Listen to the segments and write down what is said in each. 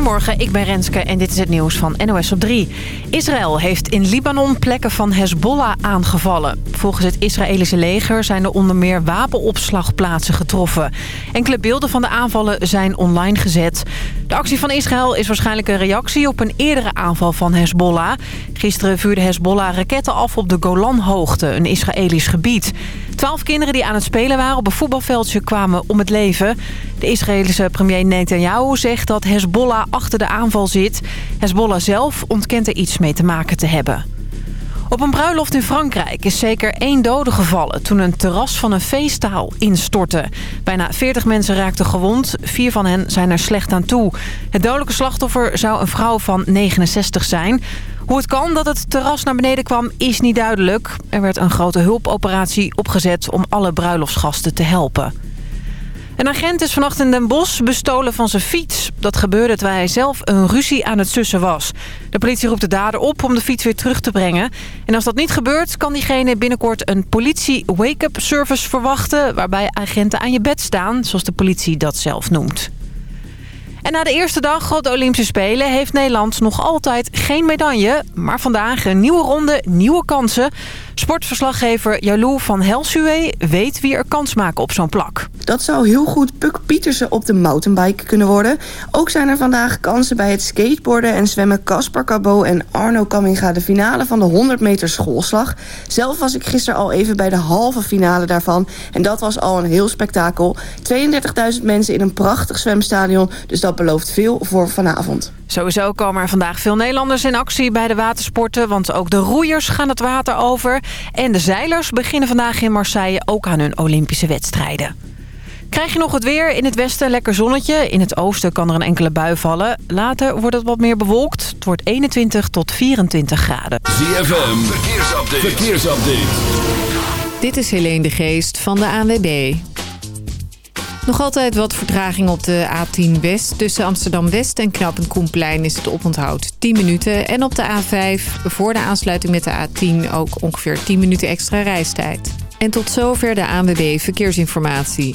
Goedemorgen, ik ben Renske en dit is het nieuws van NOS op 3. Israël heeft in Libanon plekken van Hezbollah aangevallen. Volgens het Israëlische leger zijn er onder meer wapenopslagplaatsen getroffen. Enkele beelden van de aanvallen zijn online gezet. De actie van Israël is waarschijnlijk een reactie op een eerdere aanval van Hezbollah. Gisteren vuurde Hezbollah raketten af op de Golanhoogte, een Israëlisch gebied. Twaalf kinderen die aan het spelen waren op een voetbalveldje kwamen om het leven. De Israëlische premier Netanyahu zegt dat Hezbollah achter de aanval zit. Hezbollah zelf ontkent er iets mee te maken te hebben. Op een bruiloft in Frankrijk is zeker één dode gevallen... toen een terras van een feestzaal instortte. Bijna 40 mensen raakten gewond. Vier van hen zijn er slecht aan toe. Het dodelijke slachtoffer zou een vrouw van 69 zijn. Hoe het kan dat het terras naar beneden kwam is niet duidelijk. Er werd een grote hulpoperatie opgezet om alle bruiloftsgasten te helpen. Een agent is vannacht in Den Bosch bestolen van zijn fiets. Dat gebeurde terwijl hij zelf een ruzie aan het sussen was. De politie roept de dader op om de fiets weer terug te brengen. En als dat niet gebeurt, kan diegene binnenkort een politie wake-up service verwachten... waarbij agenten aan je bed staan, zoals de politie dat zelf noemt. En na de eerste dag op de Olympische Spelen heeft Nederland nog altijd geen medaille. Maar vandaag een nieuwe ronde, nieuwe kansen. Sportverslaggever Jalou van Helsuwe weet wie er kans maken op zo'n plak. Dat zou heel goed Puk Pietersen op de mountainbike kunnen worden. Ook zijn er vandaag kansen bij het skateboarden en zwemmen Caspar Cabot en Arno Kamminga de finale van de 100 meter schoolslag. Zelf was ik gisteren al even bij de halve finale daarvan. En dat was al een heel spektakel. 32.000 mensen in een prachtig zwemstadion. Dus dat belooft veel voor vanavond. Sowieso komen er vandaag veel Nederlanders in actie bij de watersporten... want ook de roeiers gaan het water over. En de zeilers beginnen vandaag in Marseille ook aan hun Olympische wedstrijden. Krijg je nog het weer? In het westen lekker zonnetje. In het oosten kan er een enkele bui vallen. Later wordt het wat meer bewolkt. Het wordt 21 tot 24 graden. ZFM, verkeersupdate. verkeersupdate. Dit is Helene de Geest van de ANWB. Nog altijd wat vertraging op de A10 West. Tussen Amsterdam-West en Knappend Koenplein is het oponthoud 10 minuten. En op de A5 voor de aansluiting met de A10 ook ongeveer 10 minuten extra reistijd. En tot zover de ANWB Verkeersinformatie.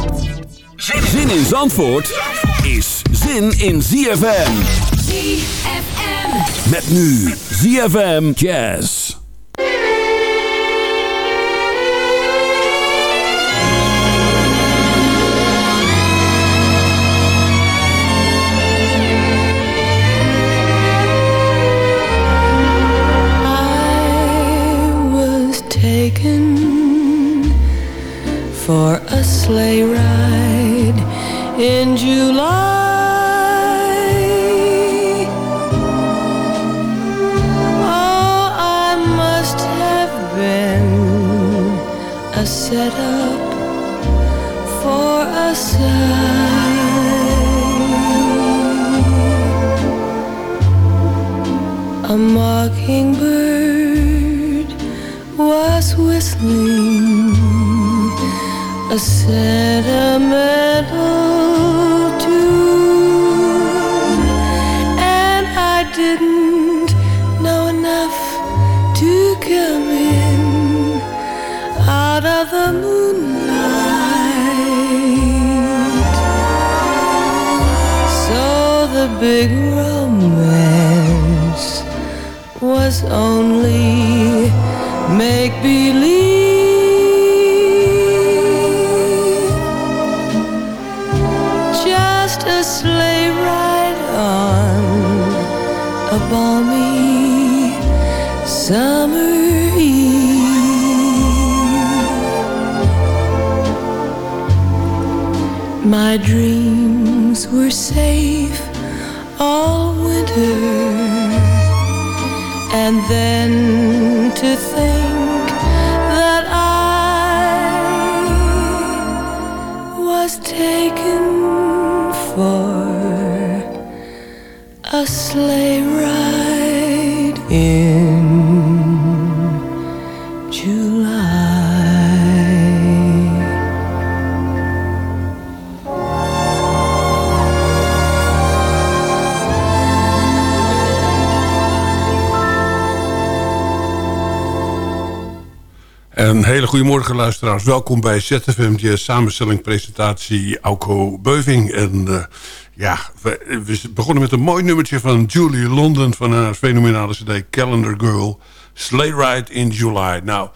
Zin in Zandvoort is zin in ZFM. ZFM. Met nu ZFM Jazz. I was taken for a sleigh ride in July. Oh, I must have been a setup for a sigh. A mockingbird was whistling a sentimental then to think that I was taken for a slave. Een hele goede morgen luisteraars. Welkom bij ZFM, je samenstelling presentatie Auko Beuving. En uh, ja, we, we, begonnen met een mooi nummertje van Julie London... van haar fenomenale cd Calendar Girl. Sleigh Ride in July. Nou,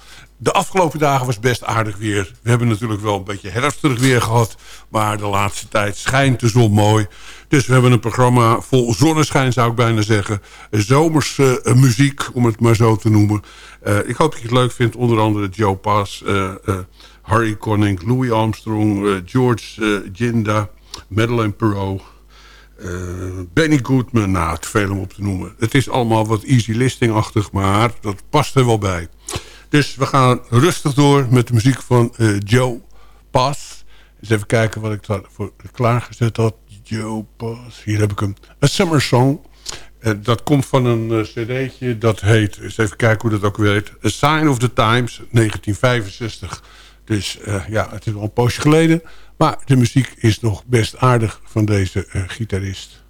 de afgelopen dagen was best aardig weer. We hebben natuurlijk wel een beetje herfstig weer gehad. Maar de laatste tijd schijnt de zon mooi. Dus we hebben een programma vol zonneschijn, zou ik bijna zeggen. Zomerse uh, muziek, om het maar zo te noemen. Uh, ik hoop dat je het leuk vindt. Onder andere Joe Pass, uh, Harry Connick, Louis Armstrong... George Ginda, Madeleine Perot... Benny Goodman, nou, het veel om op te noemen. Het is allemaal wat easy listing-achtig, maar dat past er wel bij. Dus we gaan rustig door met de muziek van Joe Pass. Eens even kijken wat ik daarvoor klaargezet had. Joe Pass. Hier heb ik hem. A Summer Song. Uh, dat komt van een uh, cd'tje. Dat heet, eens even kijken hoe dat ook weer heet. A Sign of the Times, 1965. Dus ja, het is wel een poosje geleden. Maar de muziek is nog best aardig van deze gitarist.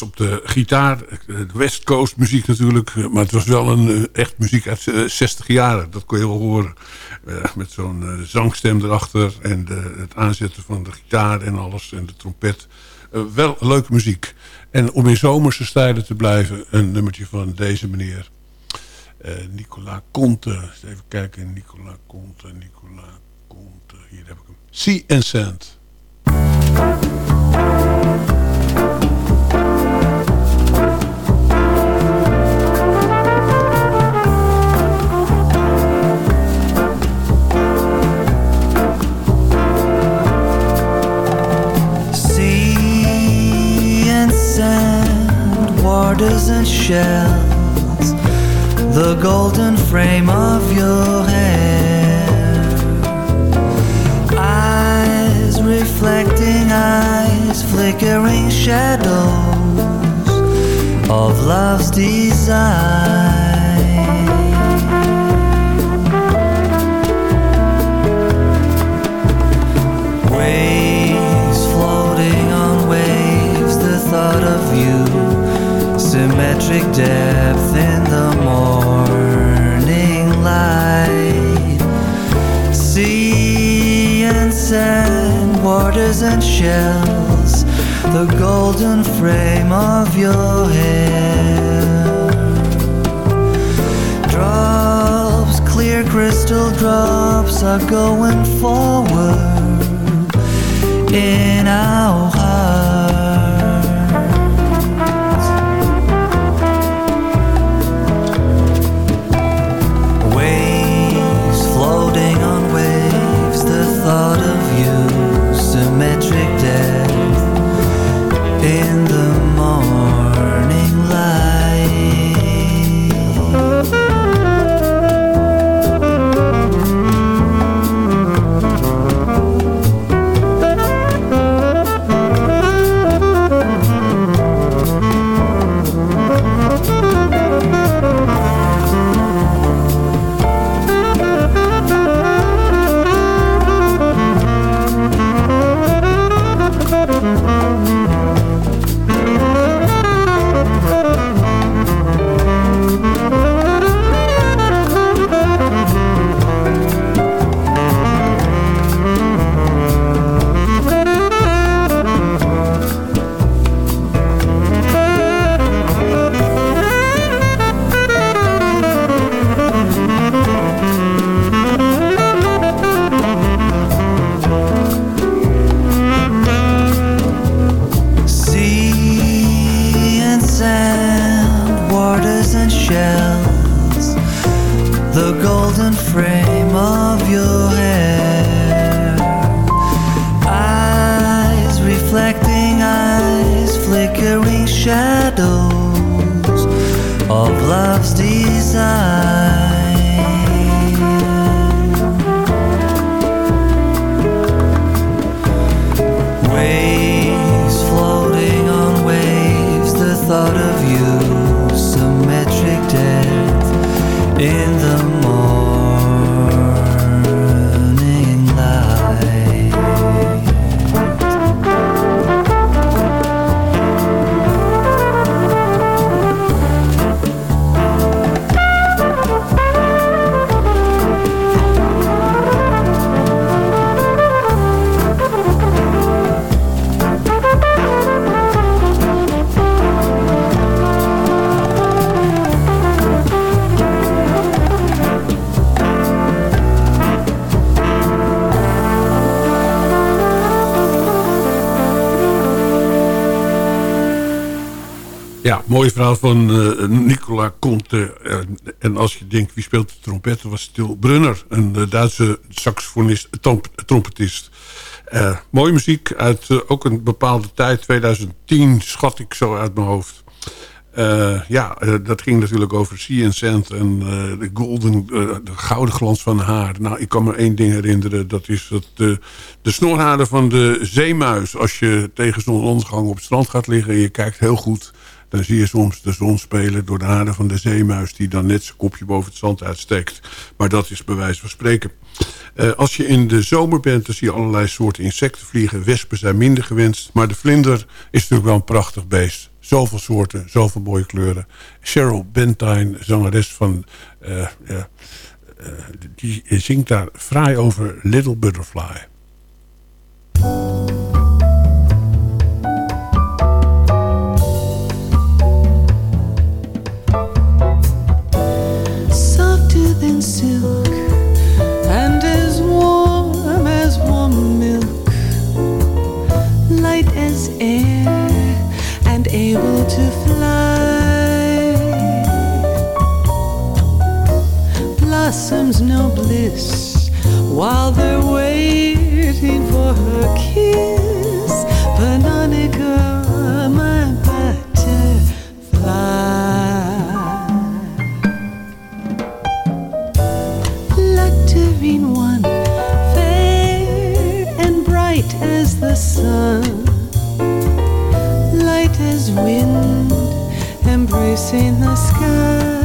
Op de gitaar. West Coast muziek natuurlijk. Maar het was wel een uh, echt muziek uit uh, 60 jaren. Dat kon je wel horen. Met zo'n zangstem erachter. En de, het aanzetten van de gitaar en alles. En de trompet. wel leuke muziek. En om in zomerse stijlen te blijven. Een nummertje van deze meneer. Nicola Conte. Even kijken. Nicola Conte. Nicola Conte. Hier heb ik hem. Sea and Sand. mortars and shells, the golden frame of your hair. Eyes reflecting eyes, flickering shadows of love's desire. thought of you symmetric depth in the morning light. Sea and sand, waters and shells, the golden frame of your hair. Drops, clear crystal drops are going forward in our Ja, mooi verhaal van eh, Nicola Conte. Eh, en als je denkt, wie speelt de trompet? Was Stil Brunner, een eh, Duitse saxofonist, tromp- trompetist. Eh, mooie muziek uit ook een bepaalde tijd, 2010, schat ik zo uit mijn hoofd. Ja, dat ging natuurlijk over Sea and Sand en de golden, de gouden glans van haar. Nou, ik kan me één ding herinneren. Dat is dat de, de snorharen van de zeemuis. Als je tegen zonsondergang op het strand gaat liggen en je kijkt heel goed... dan zie je soms de zon spelen door de haren van de zeemuis... die dan net zijn kopje boven het zand uitsteekt. Maar dat is bij wijze van spreken. Eh, als je in de zomer bent, dan zie je allerlei soorten insecten vliegen. Wespen zijn minder gewenst. Maar de vlinder is natuurlijk wel een prachtig beest. Zoveel soorten, zoveel mooie kleuren. Cheryl Bentine, zangeres van... eh, eh, die zingt daar fraai over Little Butterfly. While they're waiting for her kiss. Veronica, my butterfly. fluttering one, fair and bright as the sun, light as wind, embracing the sky.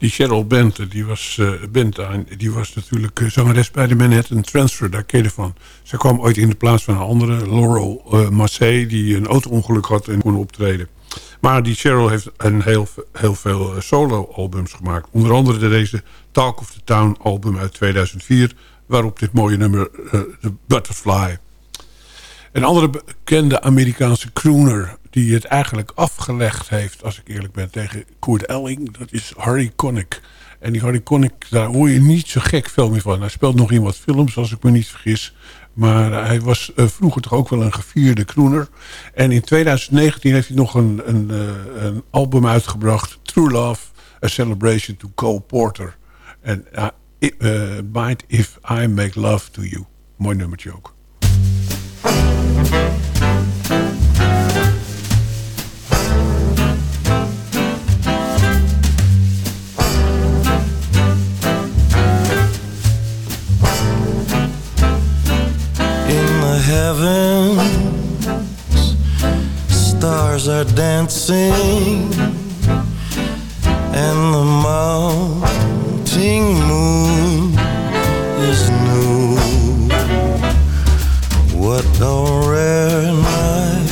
Die Cheryl Bent, die was, eh Bentine, die was natuurlijk eh, zangeres bij de Manhattan Transfer. Daar ken je van. Zij kwam ooit in de plaats van een andere, Laurel uh, Massey... die een auto-ongeluk had en kon optreden. Maar die Cheryl heeft een heel, heel veel solo-albums gemaakt. Onder andere deze Talk of the Town album uit 2004... waarop dit mooie nummer, eh, The Butterfly... Een andere bekende Amerikaanse crooner... die het eigenlijk afgelegd heeft, als ik eerlijk ben... tegen Kurt Elling, dat is Harry Connick. En die Harry Connick, daar hoor je niet zo gek veel meer van. Hij speelt nog in wat films, als ik me niet vergis. Maar hij was uh, vroeger toch ook wel een gevierde crooner. En in 2019 heeft hij nog een, een, uh, een album uitgebracht... True Love, A Celebration to Cole Porter. En uh, Mind If I Make Love To You. Mooi nummertje ook. Heavens, stars are dancing and the mounting moon is new. What a rare night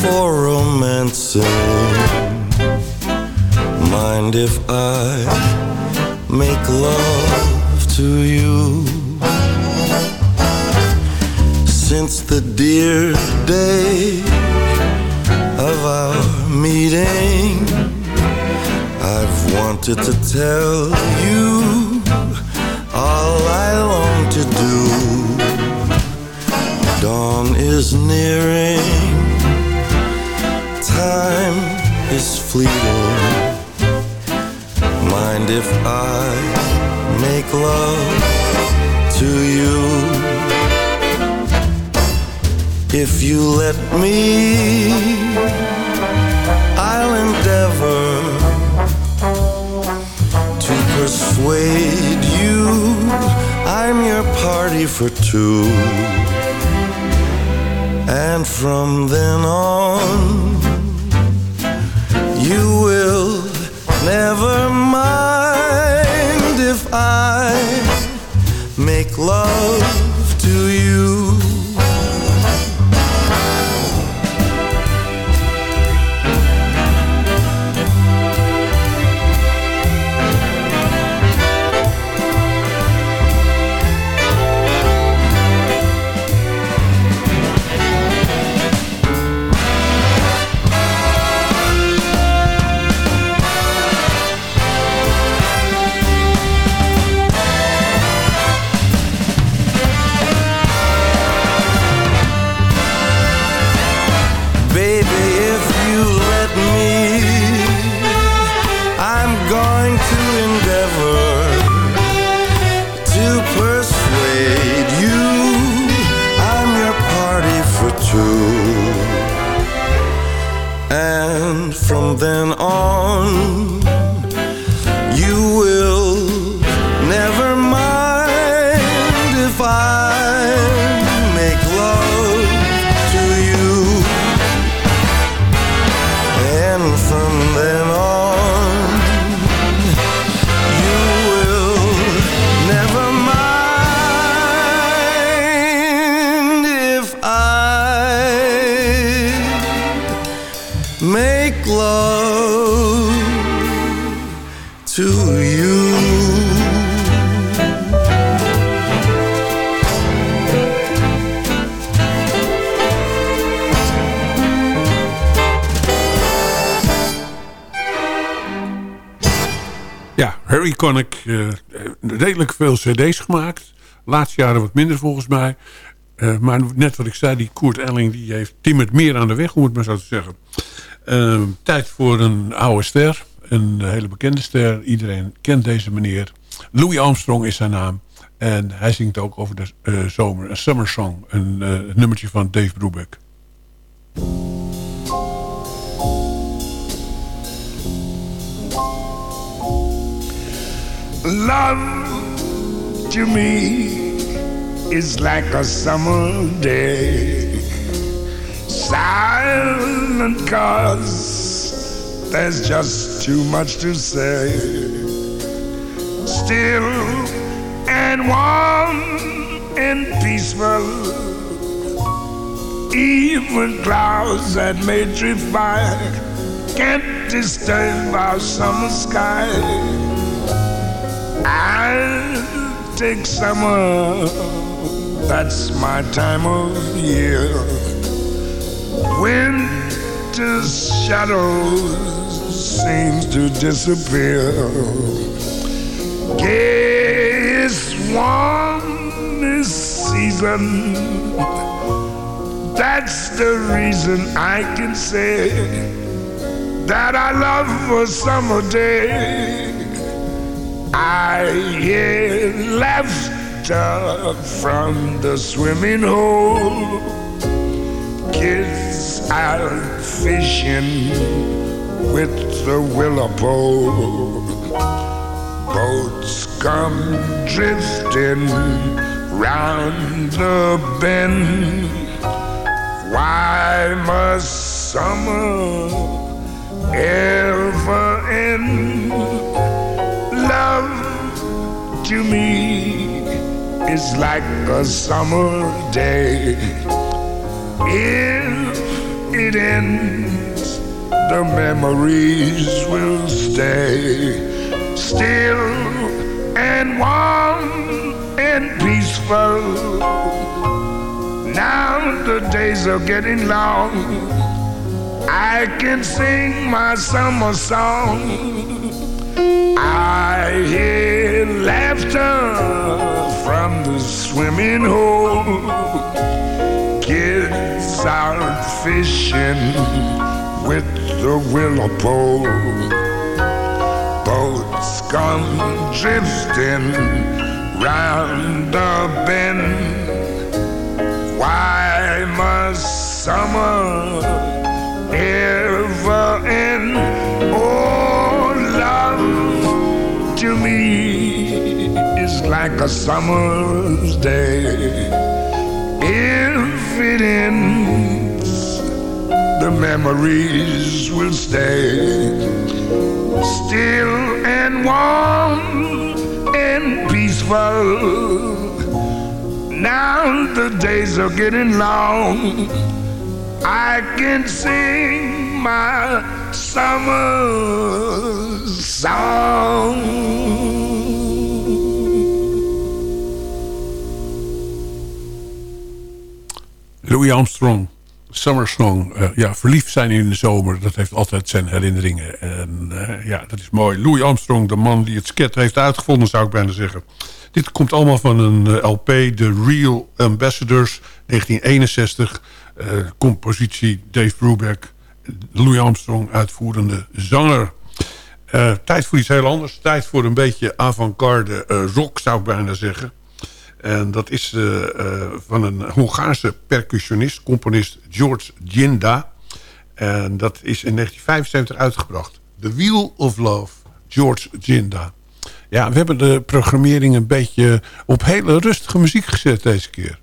for romancing. Mind if I make love to you? Since the dear day of our meeting, I've wanted to tell you all I long to do. Dawn is nearing, time is fleeting. Mind if I make love to you? If you let me, I'll endeavor to persuade you I'm your party for two. And from then on, mind Connick. eh, redelijk veel cd's gemaakt. Laatste jaren wat minder volgens mij. Eh, maar net wat ik zei, die Koert Elling die heeft die met meer aan de weg, om het maar zo te zeggen. Eh, tijd voor een oude ster. Een hele bekende ster. Iedereen kent deze meneer. Louis Armstrong is zijn naam. En hij zingt ook over de eh, zomer. Een summer song. Een nummertje van Dave Brubeck. Love to me is like a summer day. Silent cause there's just too much to say. Still and warm and peaceful. Even clouds that may drift by can't disturb our summer sky. I'll take summer, that's my time of year. Winter's shadows seems to disappear. Guess warm this season. That's the reason I can say that I love a summer day. I hear laughter from the swimming hole. Kids out fishing with the willow pole. Boats come drifting round the bend. Why must summer ever end? Love to me is like a summer day. If it ends, the memories will stay still and warm and peaceful. Now the days are getting long. I can sing my summer song. I hear laughter from the swimming hole. Kids out fishing with the willow pole. Boats come drifting round the bend. Why must summer ever to me is like a summer's day. If it ends, the memories will stay still and warm and peaceful. Now the days are getting long. I can sing my summer song. Louis Armstrong, Summer Song. Eh, ja, verliefd zijn in de zomer, dat heeft altijd zijn herinneringen. En eh, ja, dat is mooi. Louis Armstrong, de man die het sket heeft uitgevonden, zou ik bijna zeggen. Dit komt allemaal van een eh, LP, The Real Ambassadors, 1961. Eh, compositie Dave Brubeck, Louis Armstrong, uitvoerende zanger. Eh, tijd voor iets heel anders. Tijd voor een beetje avant-garde eh, rock, zou ik bijna zeggen. En dat is eh, van een Hongaarse percussionist, componist George Ginda. En dat is in 1975 uitgebracht. The Wheel of Love, George Ginda. Ja, we hebben de programmering een beetje op hele rustige muziek gezet deze keer.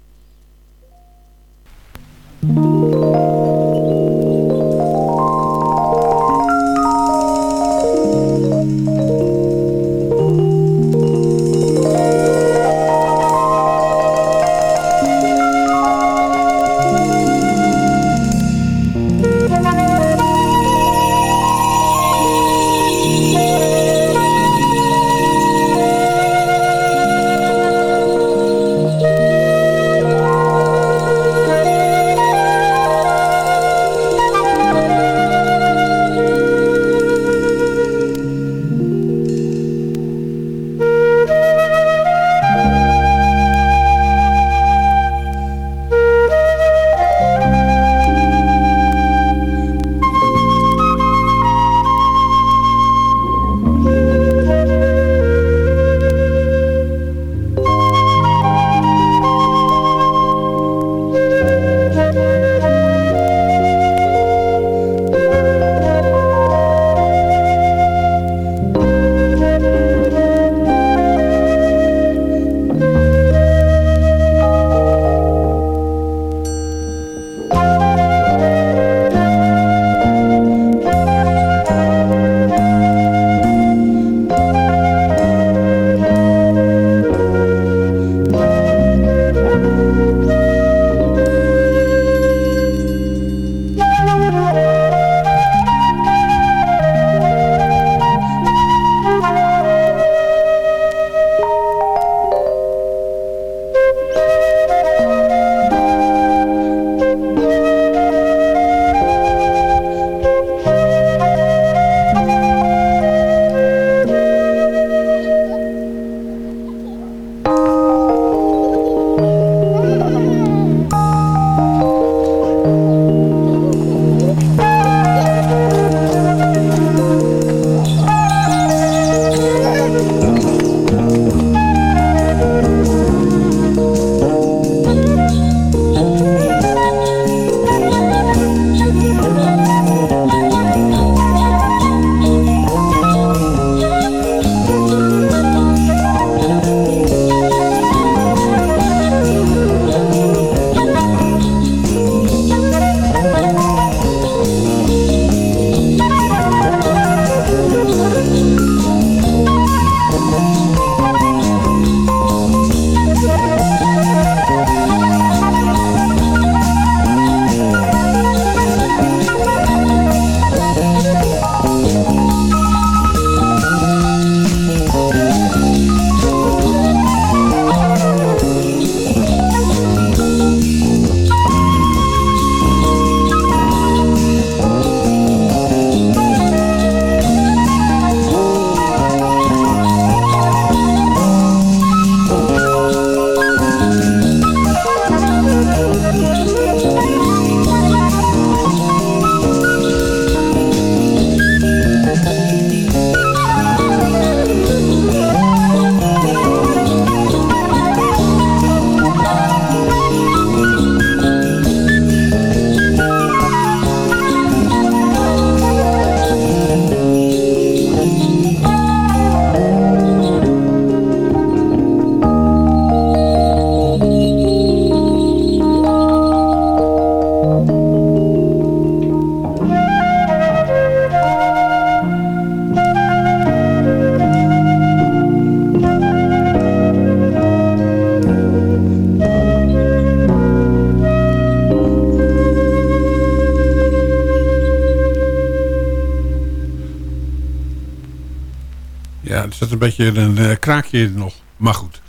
Beetje een uh, kraakje nog. Maar goed.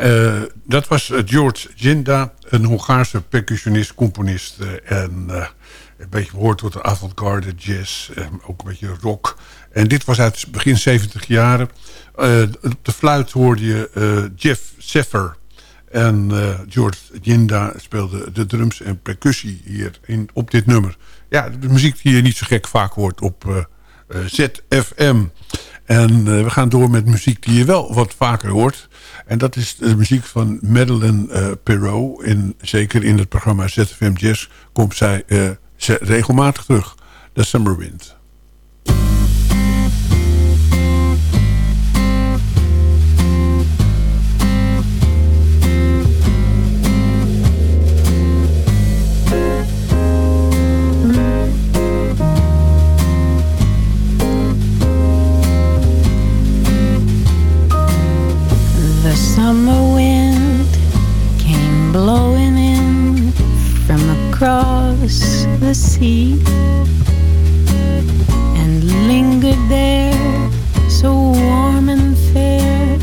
Uh, dat was George Ginda, een Hongaarse percussionist, componist. en een beetje behoort tot de avant-garde jazz. ook een beetje rock. En dit was uit begin 70 jaren. op de fluit hoorde je Jeff Seffer. En George Ginda speelde de drums en percussie hier in, op dit nummer. Ja, de muziek die je niet zo gek vaak hoort op ZFM. En uh, we gaan door met muziek die je wel wat vaker hoort. En dat is de muziek van Madeleine uh, Perrault. In, zeker in het programma ZFM Jazz komt zij uh, regelmatig terug. The Summer Wind. Summer wind came blowing in from across the sea and lingered there so warm and fair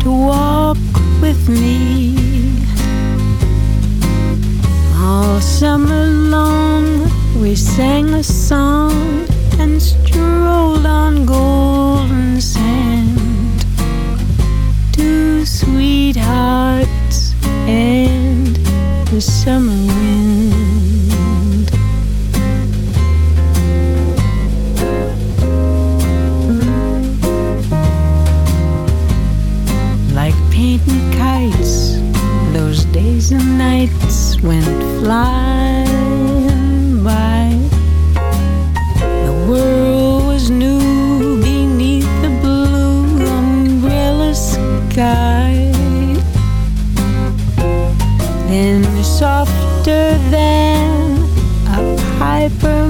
to walk with me. All summer long we sang a song and strolled on golden sand sweethearts and the summer wind. Like painting kites, those days and nights went flying by. The world was new beneath the blue umbrella sky. Softer than a piper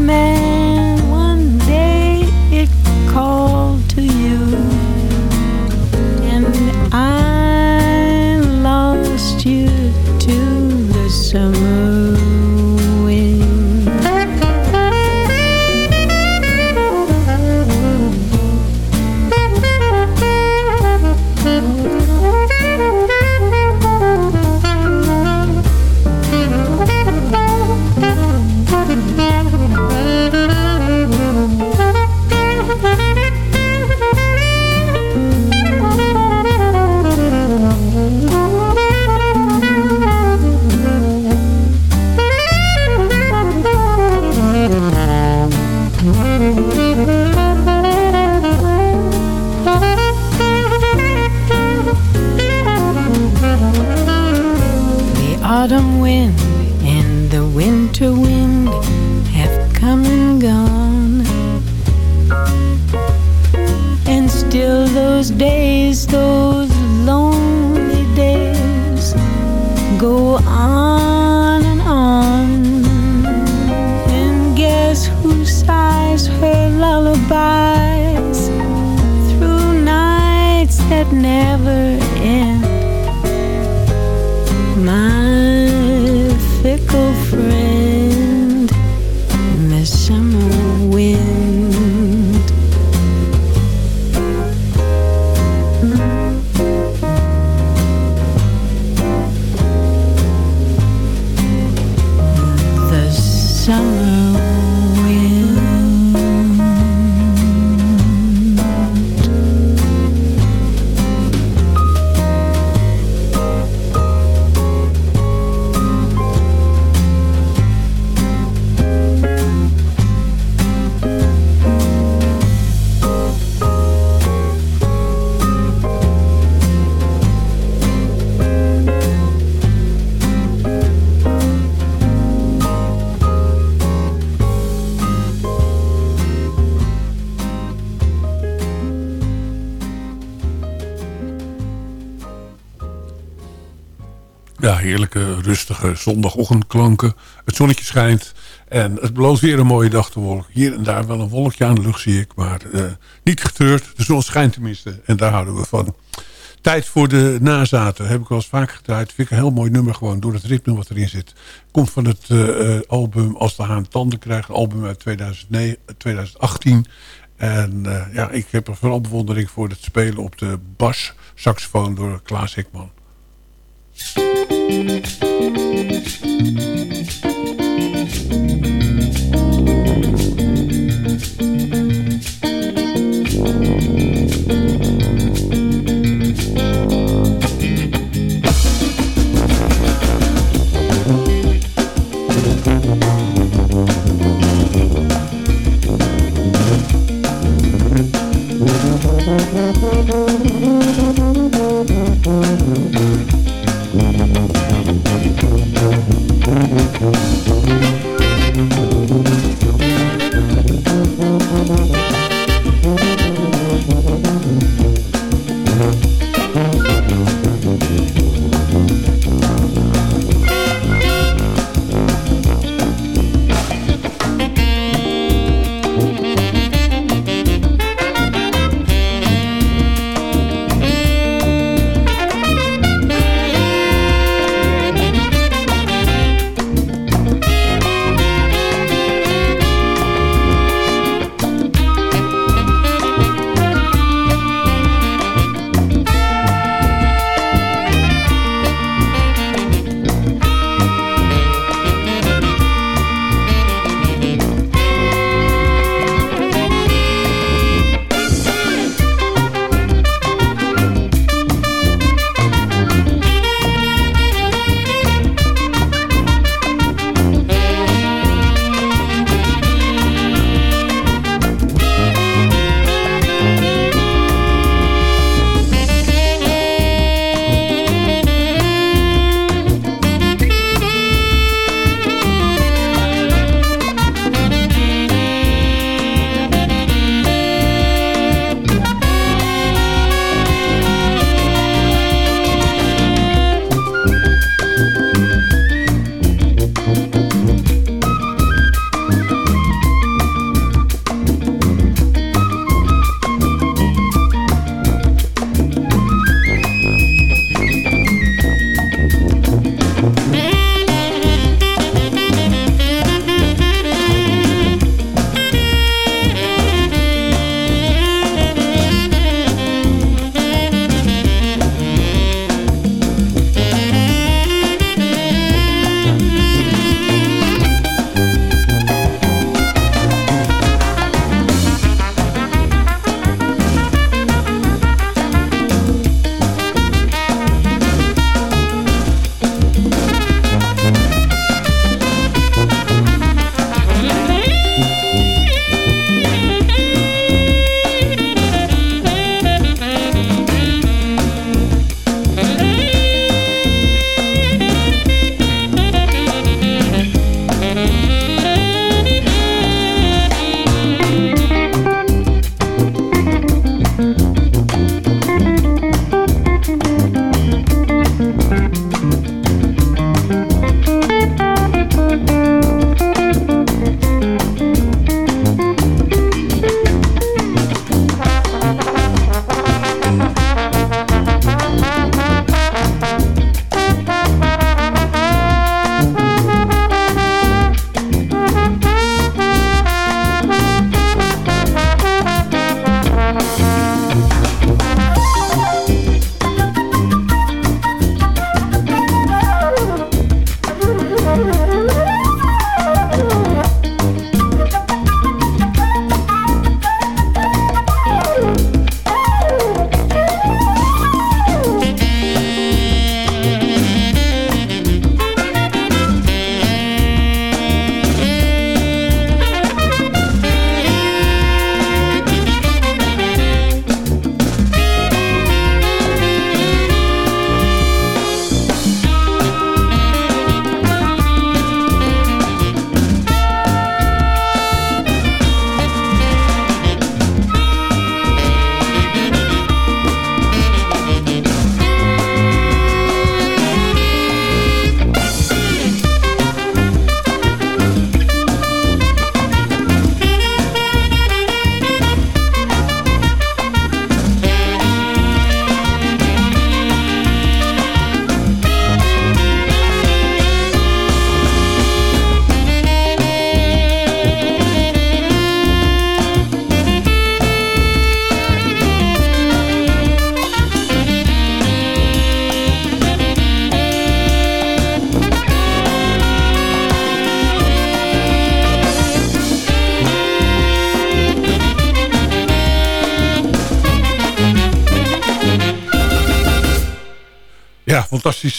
rustige zondagochtendklanken. Het zonnetje schijnt. En het belooft weer een mooie dag te worden. Hier en daar wel een wolkje aan de lucht zie ik. Maar eh, niet getreurd. De zon schijnt tenminste. En daar houden we van. Tijd voor de nazaten. Heb ik wel eens vaak gedraaid. Vind ik een heel mooi nummer gewoon. Door het ritme wat erin zit. Komt van het eh, eh, album Als de Haan Tanden krijgt. Album uit 2009, 2018. En ja, ik heb er vooral bewondering voor het spelen op de bas saxofoon door Klaas Hikman. Thank you.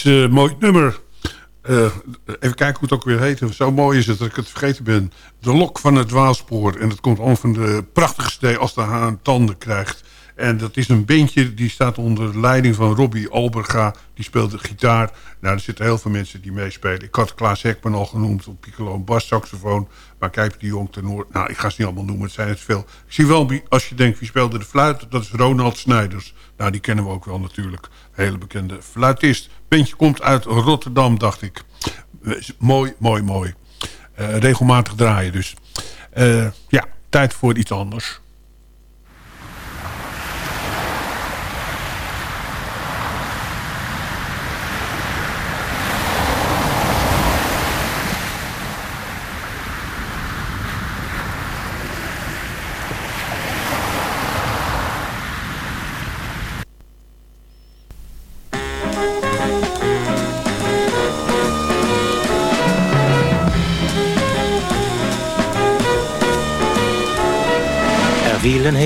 Fantastisch eh, mooi nummer. Eh, even kijken hoe het ook weer heet. Zo mooi is het dat ik het vergeten ben. De lok van het dwaalspoor. En dat komt allemaal van de prachtigste als de haan tanden krijgt. En dat is een bandje die staat onder leiding van Robbie Alberga. Die speelt de gitaar. Nou, er zitten heel veel mensen die meespelen. Ik had Klaas Hekman al genoemd op piccolo en bassaxofoon. Maar kijk, die jong tenor. Nou, ik ga ze niet allemaal noemen. Het zijn het veel. Ik zie wel, als je denkt wie speelde de fluit. Dat is Ronald Snijders. Nou, die kennen we ook wel natuurlijk. Hele bekende fluitist. Bandje komt uit Rotterdam, dacht ik. Mooi, mooi, mooi. Uh, regelmatig draaien dus. Uh, ja, tijd voor iets anders.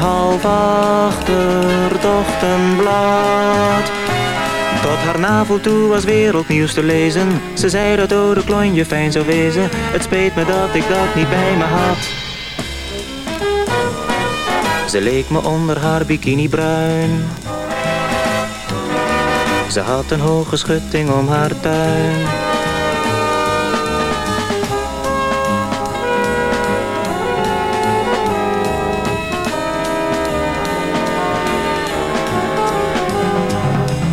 half achter het ochtendblad tot haar navel toe was wereldnieuws te lezen Ze zei dat oude klonje fijn zou wezen Het speet me dat ik dat niet bij me had ze leek me onder haar bikini bruin. Ze had een hoge schutting om haar tuin.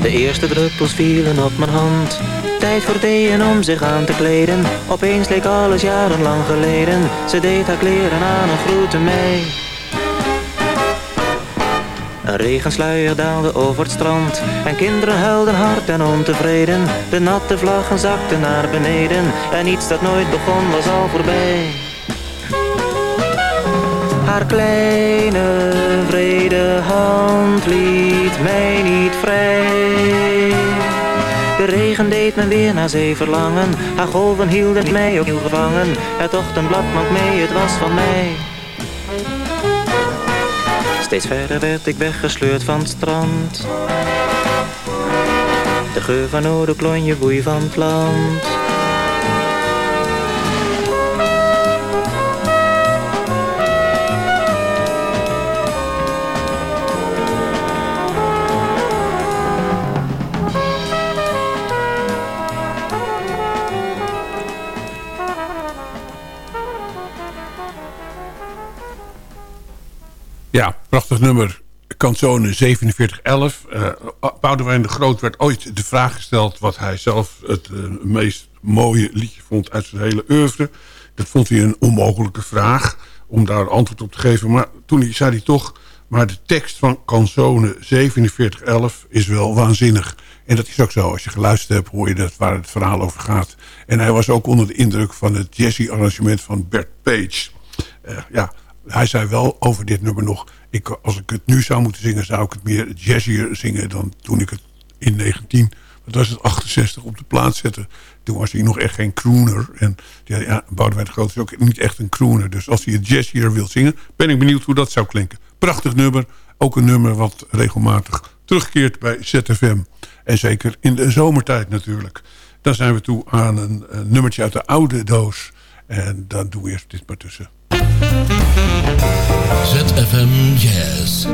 De eerste druppels vielen op mijn hand. Tijd voor thee om zich aan te kleden. Opeens leek alles jarenlang geleden. Ze deed haar kleren aan en groette mij. Een regensluier daalde over het strand En kinderen huilden hard en ontevreden De natte vlaggen zakten naar beneden En iets dat nooit begon was al voorbij Haar kleine vrede hand liet mij niet vrij de regen deed me weer naar zee verlangen Haar golven hielden mij opnieuw gevangen Het ochtendblad maakt mee, het was van mij Steeds verder werd ik weggesleurd van het strand. De geur van oude klonje boei van het land. Prachtig nummer. Canzone 4711. Uh, Boudewijn de Groot werd ooit de vraag gesteld... wat hij zelf het uh, meest mooie liedje vond uit zijn hele oeuvre. Dat vond hij een onmogelijke vraag om daar antwoord op te geven. Maar toen zei hij toch... maar de tekst van Canzone 4711 is wel waanzinnig. En dat is ook zo. Als je geluisterd hebt, hoor je dat waar het verhaal over gaat. En hij was ook onder de indruk van het jazzy-arrangement van Bert Page. Uh, ja, hij zei wel over dit nummer nog... Ik, als ik het nu zou moeten zingen, zou ik het meer jazzier zingen... dan toen ik het in 19, dat was het 68, op de plaats zetten. Toen was hij nog echt geen crooner. En ja, ja, Boudewijn de Groot is ook niet echt een crooner. Dus als hij het jazz hier wil zingen, ben ik benieuwd hoe dat zou klinken. Prachtig nummer. Ook een nummer wat regelmatig terugkeert bij ZFM. En zeker in de zomertijd natuurlijk. Dan zijn we toe aan een, een nummertje uit de oude doos. En dan doen we eerst dit maar tussen. ZFM Jazz.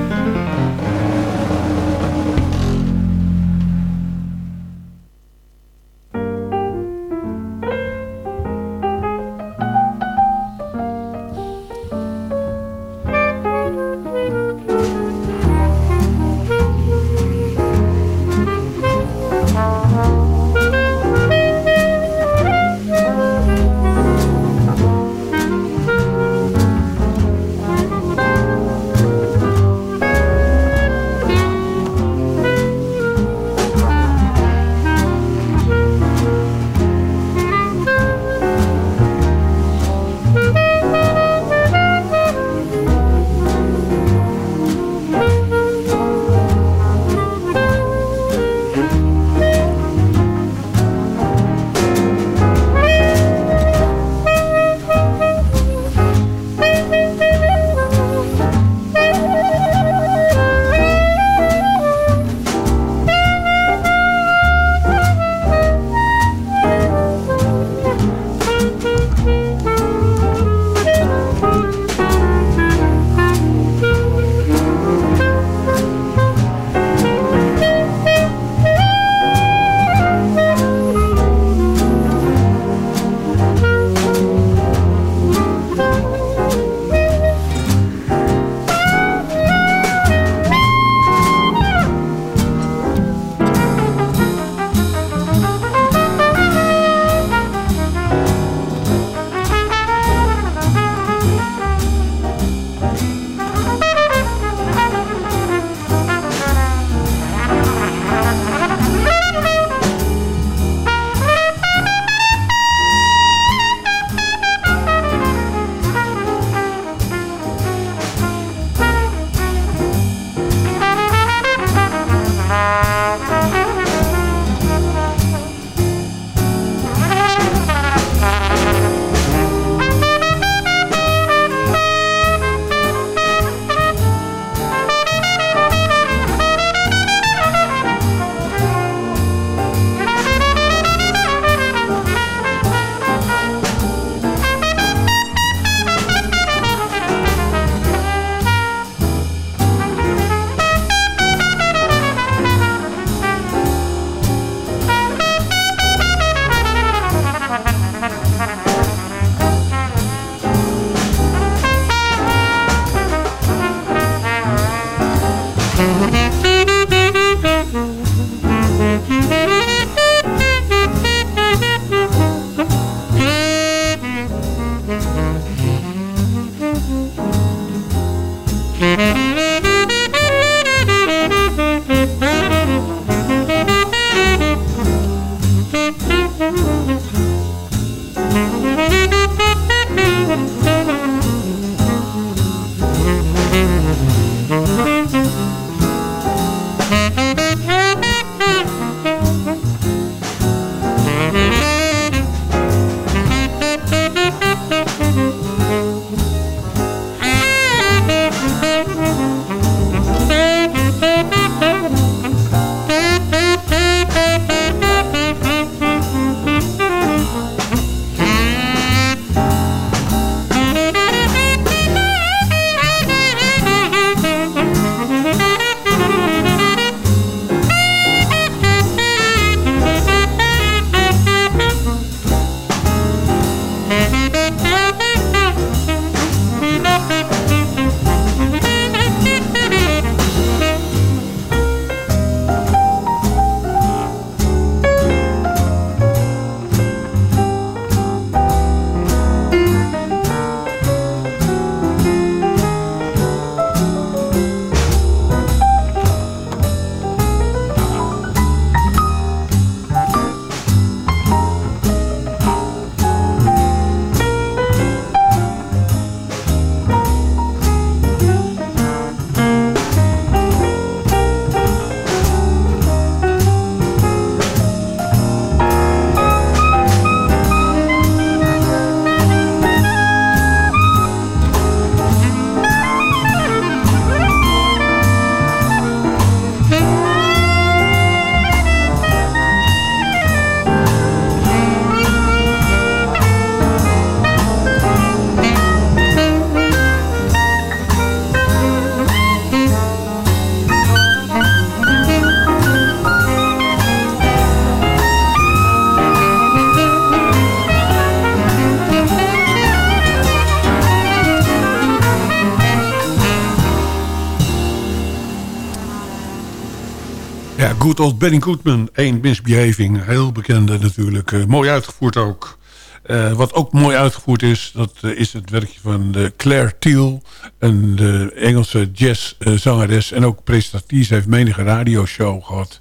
Good Old Benny Goodman, één misbehaving. Heel bekende natuurlijk. Uh, mooi uitgevoerd ook. Uh, wat ook mooi uitgevoerd is, dat uh, is het werkje van Claire Thiel. Een Engelse jazzzangeres en ook presentatrice. Ze heeft menige radioshow gehad.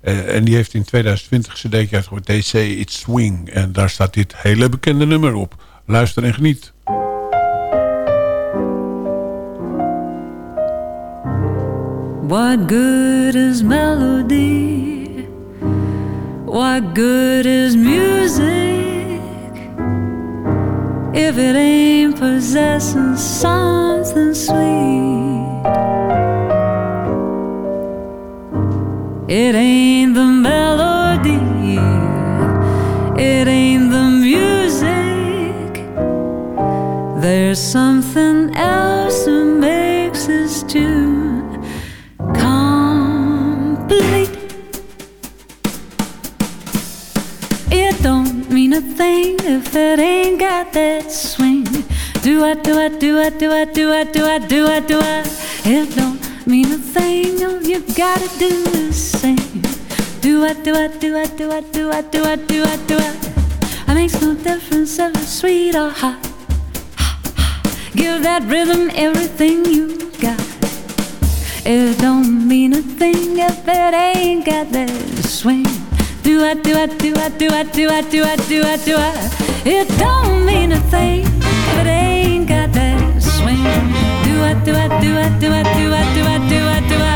en die heeft in 2020 cd uitgevoerd. They Say It's Swing. En daar staat dit hele bekende nummer op. Luister en geniet. What good is melody? What good is music if it ain't possessing something sweet? It ain't the melody, it ain't the music. There's something else that makes this tune a thing if it ain't got that swing. Do I, do I, do I, do I, do I, do I, do I, do I? It don't mean a thing. All you gotta do is sing. Do I, do I, do I, do I, do I, do I, do I, do I? It makes no difference if it's sweet or hot. Give that rhythm everything you got. It don't mean a thing if it ain't got that swing. Do I, do I, do I, do I, do I, do I, do I, do I? It don't mean a thing if it ain't got that swing. Do I, do I, do I, do I, do I, do I, do I, do I?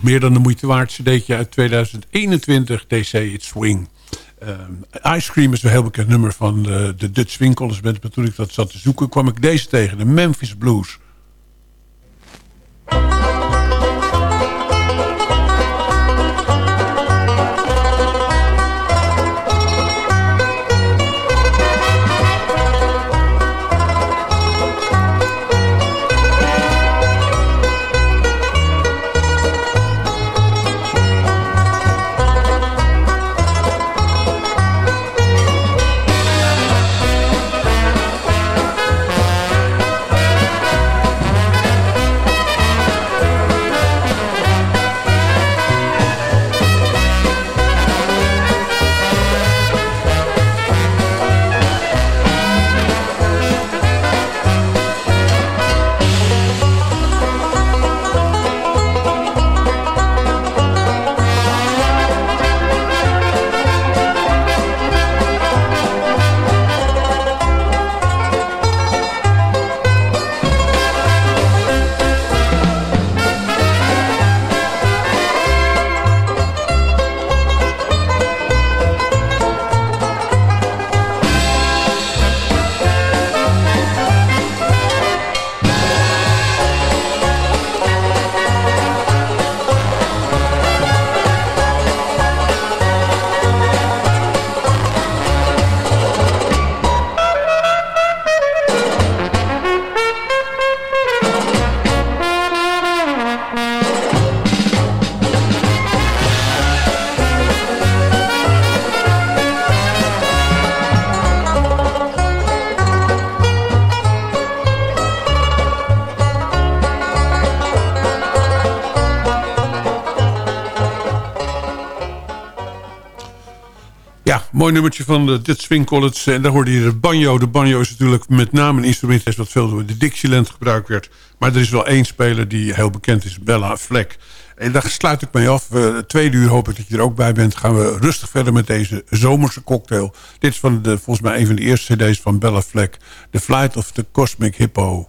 Meer dan de moeite waard. cd'tje uit 2021, DC It's Swing. Um, Ice Cream is een heel bekend nummer van de, de Dutch Band. Maar toen ik dat zat te zoeken kwam ik deze tegen, de Memphis Blues. Mooi nummertje van de Dit Swing College. En daar hoorde je de banjo. De banjo is natuurlijk met name een instrument wat veel door de Dixieland gebruikt werd. Maar er is wel één speler die heel bekend is, Bella Fleck. En daar sluit ik mee af. Uh, tweede uur hoop ik dat je er ook bij bent. Gaan we rustig verder met deze zomerse cocktail. Dit is van de, volgens mij een van de eerste cd's van Bella Fleck. The Flight of the Cosmic Hippo.